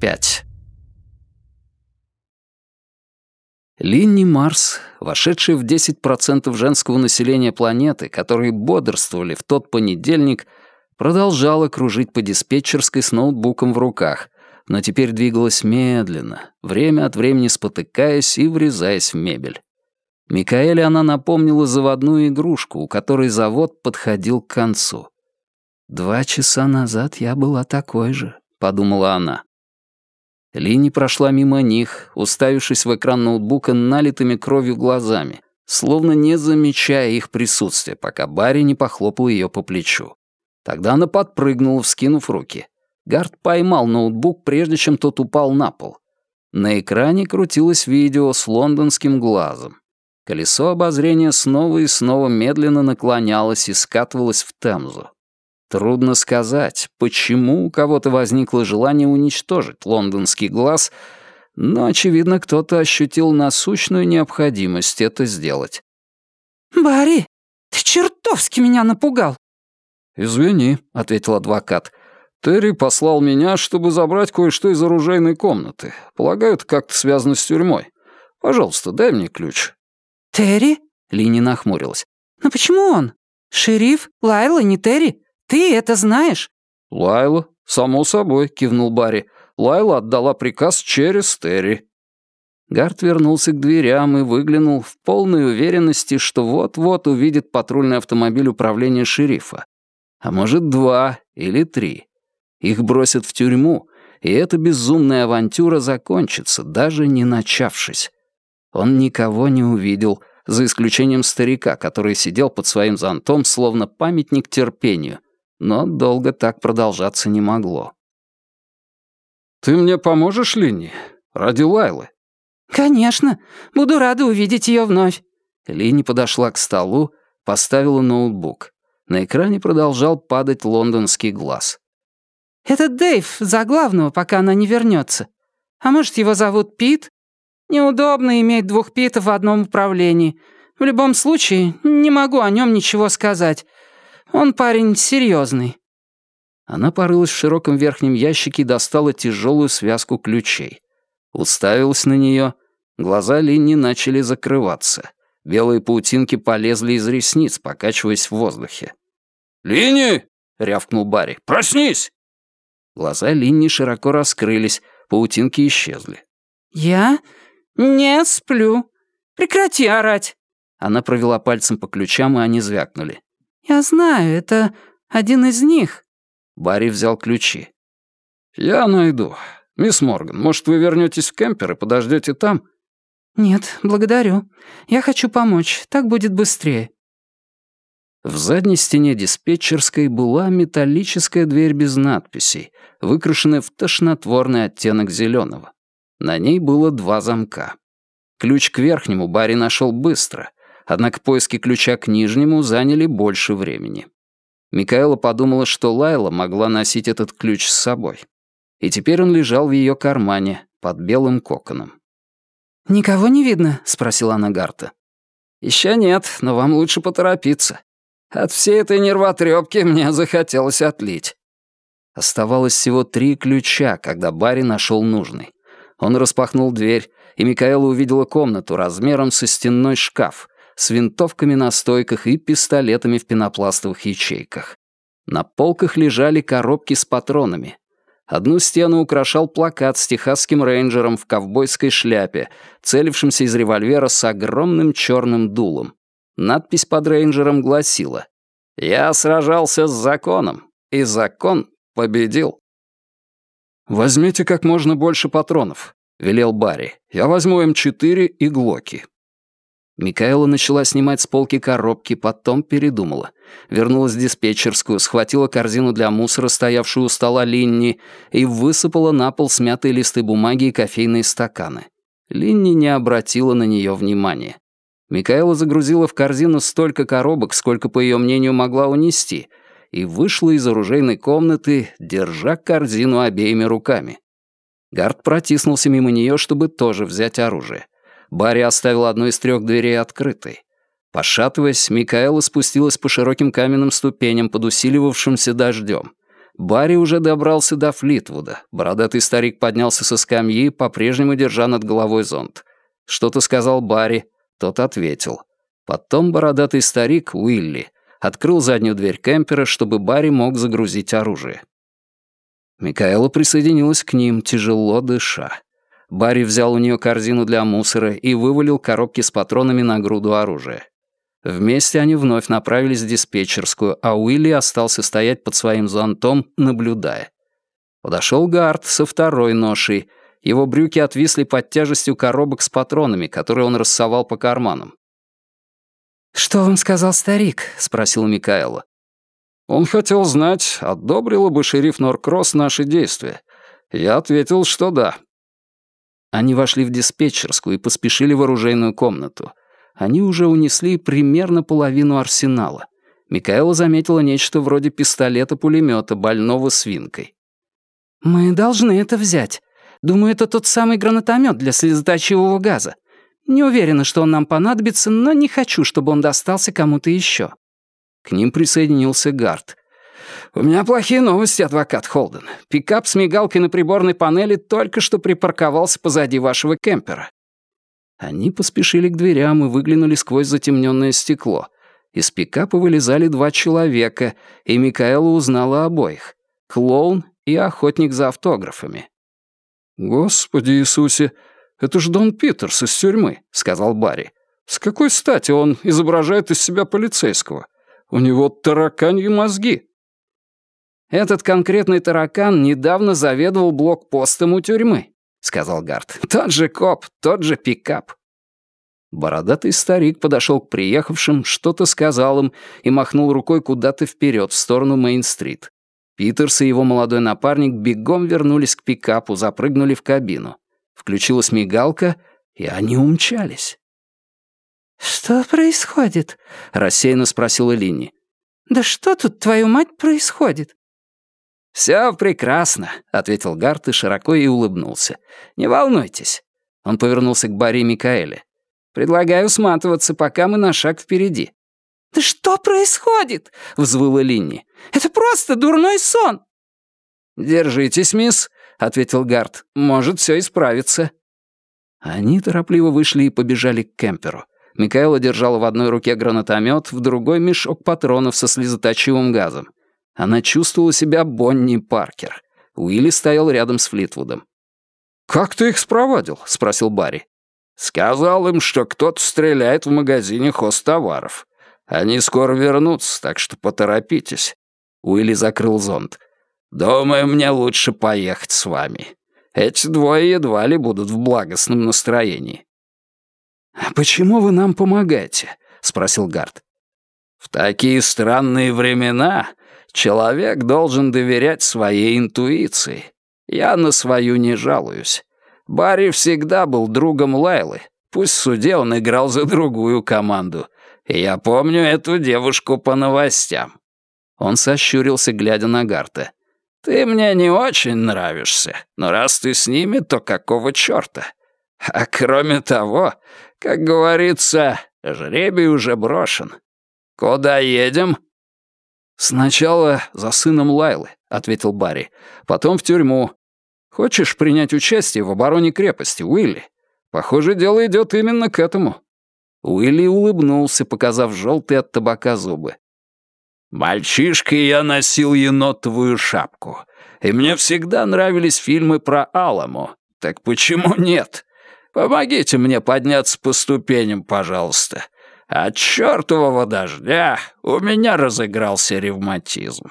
45. Линни Марс, вошедшая в 10% женского населения планеты, которые бодрствовали в тот понедельник, продолжала кружить по диспетчерской с ноутбуком в руках, но теперь двигалась медленно, время от времени спотыкаясь и врезаясь в мебель. Микаэле она напомнила заводную игрушку, у которой завод подходил к концу. «Два часа назад я была такой же», — подумала она. Линни прошла мимо них, уставившись в экран ноутбука налитыми кровью глазами, словно не замечая их присутствия, пока Барри не похлопал ее по плечу. Тогда она подпрыгнула, вскинув руки. Гард поймал ноутбук, прежде чем тот упал на пол. На экране крутилось видео с лондонским глазом. Колесо обозрения снова и снова медленно наклонялось и скатывалось в Темзу. Трудно сказать, почему у кого-то возникло желание уничтожить лондонский глаз, но, очевидно, кто-то ощутил насущную необходимость это сделать. «Барри, ты чертовски меня напугал!» «Извини», — ответил адвокат. «Терри послал меня, чтобы забрать кое-что из оружейной комнаты. Полагаю, это как-то связано с тюрьмой. Пожалуйста, дай мне ключ». «Терри?» — Лини нахмурилась. «Но почему он? Шериф? Лайла, не Терри? Ты это знаешь?» «Лайла, само собой», — кивнул Барри. Лайла отдала приказ через Терри. Гард вернулся к дверям и выглянул в полной уверенности, что вот-вот увидит патрульный автомобиль управления шерифа. А может, два или три. Их бросят в тюрьму, и эта безумная авантюра закончится, даже не начавшись. Он никого не увидел, за исключением старика, который сидел под своим зонтом, словно памятник терпению — но долго так продолжаться не могло. «Ты мне поможешь, Линни? Ради Лайлы?» «Конечно. Буду рада увидеть ее вновь». Линни подошла к столу, поставила ноутбук. На экране продолжал падать лондонский глаз. «Это Дэйв за главного, пока она не вернется. А может, его зовут Пит? Неудобно иметь двух Питов в одном управлении. В любом случае, не могу о нем ничего сказать. Он парень серьезный. Она порылась в широком верхнем ящике и достала тяжелую связку ключей. Уставилась на нее. Глаза Линни начали закрываться. Белые паутинки полезли из ресниц, покачиваясь в воздухе. «Линни!» — рявкнул Барри. «Проснись!» Глаза Линни широко раскрылись, паутинки исчезли. «Я не сплю. Прекрати орать!» Она провела пальцем по ключам, и они звякнули. «Я знаю, это один из них». Барри взял ключи. «Я найду. Мисс Морган, может, вы вернетесь в кемпер и подождете там?» «Нет, благодарю. Я хочу помочь. Так будет быстрее». В задней стене диспетчерской была металлическая дверь без надписей, выкрашенная в тошнотворный оттенок зеленого. На ней было два замка. Ключ к верхнему Барри нашел быстро, Однако поиски ключа к нижнему заняли больше времени. Микаэла подумала, что Лайла могла носить этот ключ с собой. И теперь он лежал в ее кармане, под белым коконом. «Никого не видно?» — спросила она Гарта. «Еще нет, но вам лучше поторопиться. От всей этой нервотрепки мне захотелось отлить». Оставалось всего три ключа, когда Барри нашел нужный. Он распахнул дверь, и Микаэла увидела комнату размером со стенной шкаф, с винтовками на стойках и пистолетами в пенопластовых ячейках. На полках лежали коробки с патронами. Одну стену украшал плакат с техасским рейнджером в ковбойской шляпе, целившимся из револьвера с огромным черным дулом. Надпись под рейнджером гласила «Я сражался с законом, и закон победил». «Возьмите как можно больше патронов», — велел Барри. «Я возьму М4 и Глоки». Микаэла начала снимать с полки коробки, потом передумала. Вернулась в диспетчерскую, схватила корзину для мусора, стоявшую у стола Линни, и высыпала на пол смятые листы бумаги и кофейные стаканы. Линни не обратила на нее внимания. Микаэла загрузила в корзину столько коробок, сколько, по ее мнению, могла унести, и вышла из оружейной комнаты, держа корзину обеими руками. Гард протиснулся мимо нее, чтобы тоже взять оружие. Барри оставил одну из трех дверей открытой. Пошатываясь, Микаэла спустилась по широким каменным ступеням под усиливавшимся дождем. Барри уже добрался до Флитвуда. Бородатый старик поднялся со скамьи, по-прежнему держа над головой зонт. Что-то сказал Барри, тот ответил. Потом бородатый старик, Уилли, открыл заднюю дверь кемпера, чтобы Барри мог загрузить оружие. Микаэла присоединилась к ним, тяжело дыша. Барри взял у нее корзину для мусора и вывалил коробки с патронами на груду оружия. Вместе они вновь направились в диспетчерскую, а Уилли остался стоять под своим зонтом, наблюдая. Подошел Гард со второй ношей. Его брюки отвисли под тяжестью коробок с патронами, которые он рассовал по карманам. «Что вам сказал старик?» — спросила Микаэла. Он хотел знать, одобрил бы шериф Норкросс наши действия. Я ответил, что да. Они вошли в диспетчерскую и поспешили в оружейную комнату. Они уже унесли примерно половину арсенала. Микаэла заметила нечто вроде пистолета-пулемета, больного свинкой. «Мы должны это взять. Думаю, это тот самый гранатомет для слезоточивого газа. Не уверена, что он нам понадобится, но не хочу, чтобы он достался кому-то еще». К ним присоединился Гард. «У меня плохие новости, адвокат Холден. Пикап с мигалкой на приборной панели только что припарковался позади вашего кемпера». Они поспешили к дверям и выглянули сквозь затемненное стекло. Из пикапа вылезали два человека, и Микаэла узнала обоих — клоун и охотник за автографами. «Господи Иисусе, это же Дон Питерс из тюрьмы», — сказал Барри. «С какой стати он изображает из себя полицейского? У него тараканьи мозги». «Этот конкретный таракан недавно заведовал блокпостом у тюрьмы», — сказал Гард. «Тот же коп, тот же пикап». Бородатый старик подошел к приехавшим, что-то сказал им и махнул рукой куда-то вперед, в сторону Мейн-стрит. Питерс и его молодой напарник бегом вернулись к пикапу, запрыгнули в кабину. Включилась мигалка, и они умчались. «Что происходит?» — рассеянно спросила Линни. «Да что тут, твою мать, происходит?» «Все прекрасно», — ответил Гарт и широко и улыбнулся. «Не волнуйтесь». Он повернулся к Барри и Микаэле. «Предлагаю сматываться, пока мы на шаг впереди». «Да что происходит?» — взвыла Линни. «Это просто дурной сон!» «Держитесь, мисс», — ответил Гарт. «Может, все исправится». Они торопливо вышли и побежали к кемперу. Микаэла держала в одной руке гранатомет, в другой — мешок патронов со слезоточивым газом. Она чувствовала себя Бонни Паркер. Уилли стоял рядом с Флитвудом. «Как ты их спровадил?» — спросил Барри. «Сказал им, что кто-то стреляет в магазине хостоваров. Они скоро вернутся, так что поторопитесь». Уилли закрыл зонт. «Думаю, мне лучше поехать с вами. Эти двое едва ли будут в благостном настроении». «А почему вы нам помогаете?» — спросил Гард. «В такие странные времена человек должен доверять своей интуиции. Я на свою не жалуюсь. Барри всегда был другом Лайлы. Пусть в суде он играл за другую команду. Я помню эту девушку по новостям». Он сощурился, глядя на Гарта. «Ты мне не очень нравишься, но раз ты с ними, то какого чёрта? А кроме того, как говорится, жребий уже брошен. Куда едем?» «Сначала за сыном Лайлы», — ответил Барри. «Потом в тюрьму. Хочешь принять участие в обороне крепости, Уилли? Похоже, дело идет именно к этому». Уилли улыбнулся, показав желтые от табака зубы. «Мальчишкой я носил енотовую шапку, и мне всегда нравились фильмы про Аламу. Так почему нет? Помогите мне подняться по ступеням, пожалуйста. От чертового дождя у меня разыгрался ревматизм».